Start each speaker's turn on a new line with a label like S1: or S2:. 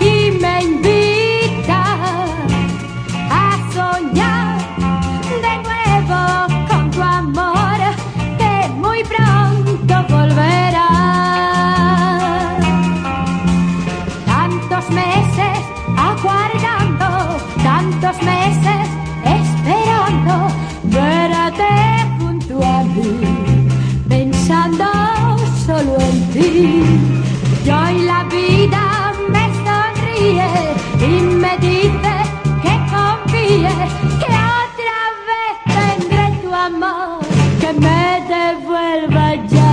S1: y me invita a soñar de nuevo con tu amor que muy pronto volverá. Tantos meses. que me devuelva ya.